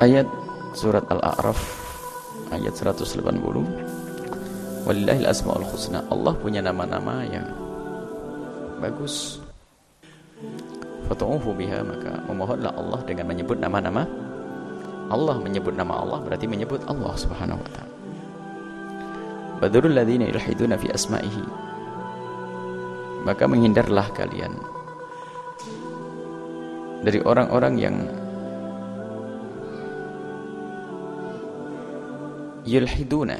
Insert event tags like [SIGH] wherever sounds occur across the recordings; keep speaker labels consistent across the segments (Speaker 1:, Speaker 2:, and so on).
Speaker 1: ayat surat Al-A'raf ayat 180 Walillahil asmaul husna. Allah punya nama-nama yang bagus. Fatu'uhu biha maka memohonlah Allah dengan menyebut nama-nama. Allah menyebut nama Allah berarti menyebut Allah subhanahu wa ta'ala. Badurul ladhina ilhiduna fi asma'ihi. Maka menghindarlah kalian Dari orang-orang yang Yulhiduna.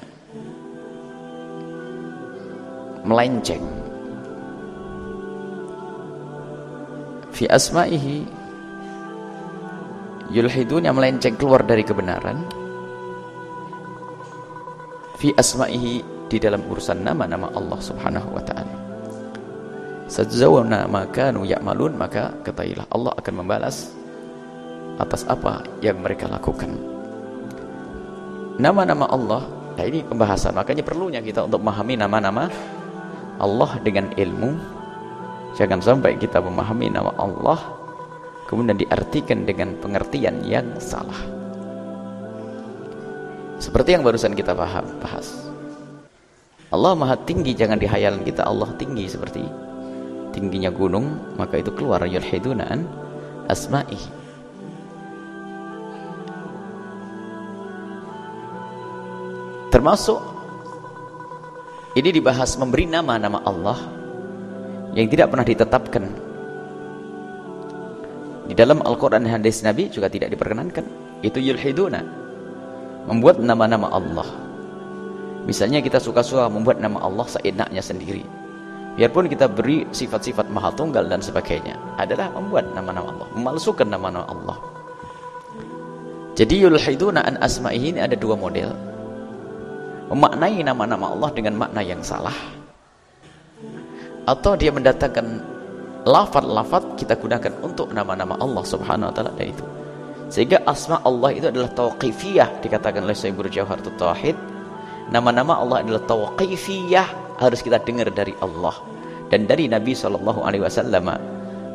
Speaker 1: Melenceng. Fi asma'ihi Yulhidun yang melenceng keluar dari kebenaran. Fi asma'ihi di dalam urusan nama-nama Allah subhanahu wa ta'ala. Sajzawana makanu ya'malun maka ketahuilah Allah akan membalas atas apa yang mereka lakukan nama-nama Allah nah ini pembahasan makanya perlunya kita untuk memahami nama-nama Allah dengan ilmu Jangan sampai kita memahami nama Allah kemudian diartikan dengan pengertian yang salah. Seperti yang barusan kita paham, bahas. Allah maha tinggi, jangan dihayalan kita Allah tinggi seperti tingginya gunung, maka itu keluar yulhidunaan asma'i. Termasuk ini dibahas memberi nama-nama Allah yang tidak pernah ditetapkan. Di dalam Al-Quran hadis Nabi juga tidak diperkenankan. Itu yulhiduna membuat nama-nama Allah. Misalnya kita suka-suka membuat nama Allah seenaknya sendiri. Biarpun kita beri sifat-sifat maha tunggal dan sebagainya adalah membuat nama-nama Allah memalsukan nama-nama Allah. Jadi yulhiduna an asma'ihi ini ada dua model memaknai nama-nama Allah dengan makna yang salah. Atau dia mendatangkan lafad-lafad kita gunakan untuk nama-nama Allah subhanahu wa ta'ala dan itu. Sehingga asma Allah itu adalah tauqifiyah dikatakan oleh Sayyidul Jawharatul Tauhid. Nama-nama Allah adalah tauqifiyah harus kita dengar dari Allah dan dari Nabi Shallallahu Alaihi Wasallam.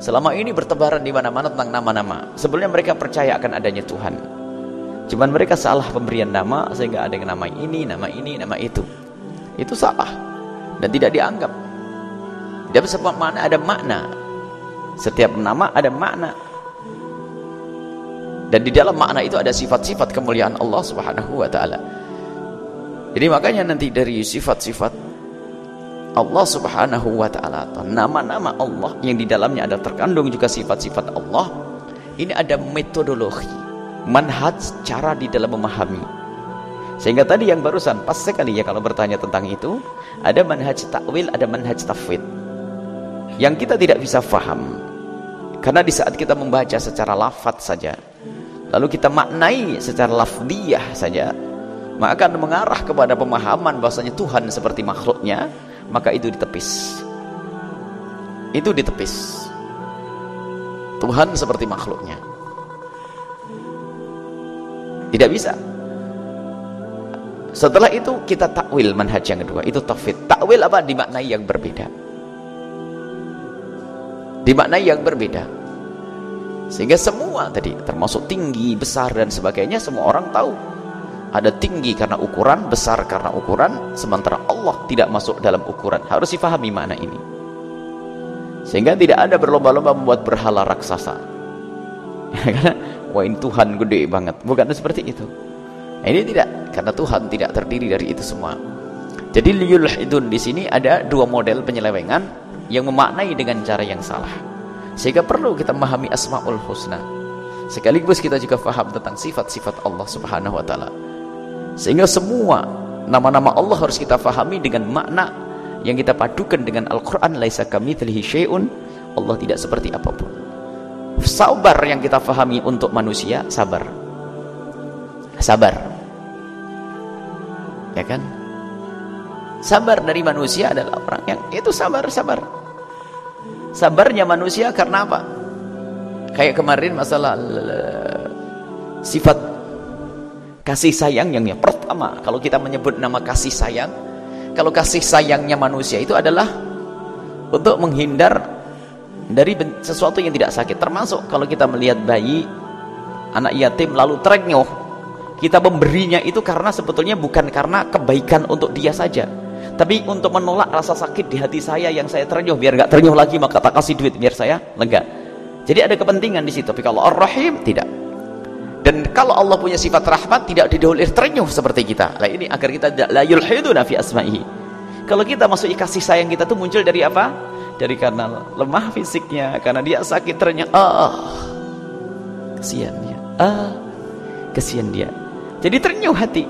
Speaker 1: Selama ini bertebaran di mana-mana tentang nama-nama. Sebelumnya mereka percaya akan adanya Tuhan cuman mereka salah pemberian nama sehingga ada yang nama ini, nama ini, nama itu itu salah dan tidak dianggap dia sebab makna ada makna. Setiap nama ada makna. Dan di dalam makna itu ada sifat-sifat kemuliaan Allah Subhanahu wa taala. Jadi makanya nanti dari sifat-sifat Allah Subhanahu wa taala nama-nama Allah yang di dalamnya ada terkandung juga sifat-sifat Allah, ini ada metodologi, manhaj cara di dalam memahami. Sehingga tadi yang barusan pas sekali ya kalau bertanya tentang itu, ada manhaj takwil, ada manhaj tafwid. Yang kita tidak bisa faham karena di saat kita membaca secara lafad saja lalu kita maknai secara lafdiyah saja maka akan mengarah kepada pemahaman bahasanya Tuhan seperti makhluknya maka itu ditepis. Itu ditepis. Tuhan seperti makhluknya tidak bisa. Setelah itu kita takwil manhaj yang kedua. Itu tafid takwil apa? Dimaknai yang berbeda. Dimaknai yang berbeda. Sehingga semua tadi termasuk tinggi, besar dan sebagainya semua orang tahu. Ada tinggi karena ukuran, besar karena ukuran sementara Allah tidak masuk dalam ukuran. Harus difahami mana ini. Sehingga tidak ada berlomba-lomba membuat berhala raksasa. [LAUGHS] Karena wah ini Tuhan gede banget. Bukan seperti itu. Ini tidak karena Tuhan tidak terdiri dari itu semua. Jadi liyul hidun di sini ada dua model penyelewengan yang memaknai dengan cara yang salah. Sehingga perlu kita memahami asmaul husna. Sekaligus kita juga faham tentang sifat-sifat Allah subhanahu wa ta'ala. Sehingga semua nama-nama Allah harus kita fahami dengan makna yang kita padukan dengan Al-Quran laisa kami Allah tidak seperti apa pun sabar yang kita fahami untuk manusia sabar. Sabar. Ya kan? Sabar dari manusia adalah orang yang itu sabar sabar. Sabarnya manusia karena apa? Kayak kemarin masalah sifat kasih sayang yang pertama kalau kita menyebut nama kasih sayang kalau kasih sayangnya manusia itu adalah untuk menghindar dari sesuatu yang tidak sakit. Termasuk kalau kita melihat bayi anak yatim lalu terenyuh kita memberinya itu karena sebetulnya bukan karena kebaikan untuk dia saja. Tapi untuk menolak rasa sakit di hati saya yang saya terenyuh biar nggak terenyuh lagi maka tak kasih duit biar saya lega. Jadi ada kepentingan di situ. Tapi kalau Ar-Rahim tidak. Dan kalau Allah punya sifat rahmat tidak didolir terenyuh seperti kita. Lah ini agar kita tidak la yulhiduna fi asma'ihi. Kalau kita masuk kasih sayang kita tuh muncul dari apa dari karena lemah fisiknya karena dia sakit terenyuh ah kesian dia ah kesian dia. Jadi ternyuh hati.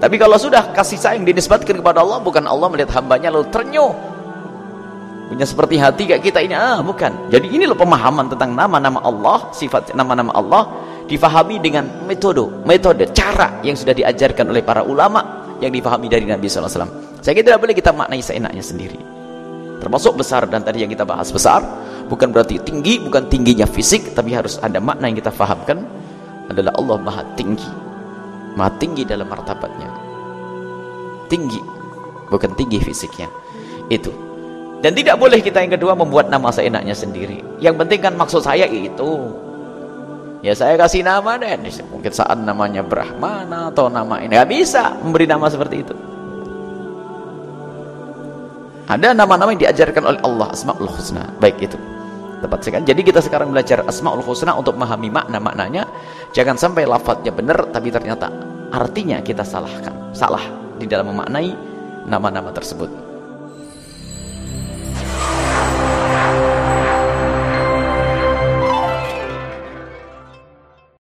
Speaker 1: Tapi kalau sudah kasih sayang dinisbatkan kepada Allah bukan Allah melihat hambanya lalu ternyuh punya seperti hati kayak kita ini ah bukan. Jadi ini loh pemahaman tentang nama-nama Allah sifat nama-nama Allah difahami dengan metode metode cara yang sudah diajarkan oleh para ulama yang difahami dari Nabi SAW saya kira tidak boleh kita maknai seenaknya sendiri termasuk besar dan tadi yang kita bahas besar bukan berarti tinggi bukan tingginya fisik tapi harus ada makna yang kita fahamkan adalah Allah maha tinggi. Maha tinggi dalam martabatnya. Tinggi bukan tinggi fisiknya. Itu. Dan tidak boleh kita yang kedua membuat nama seenaknya sendiri. Yang penting kan maksud saya itu. Ya saya kasih nama deh. Mungkin saat namanya Brahmana atau nama ini. Nggak bisa memberi nama seperti itu ada nama-nama yang diajarkan oleh Allah Asmaul Husna. Baik itu. Tepat sekali. Jadi kita sekarang belajar Asmaul Husna untuk memahami makna-maknanya. Jangan sampai lafadznya benar tapi ternyata artinya kita salahkan. Salah di dalam memaknai nama-nama tersebut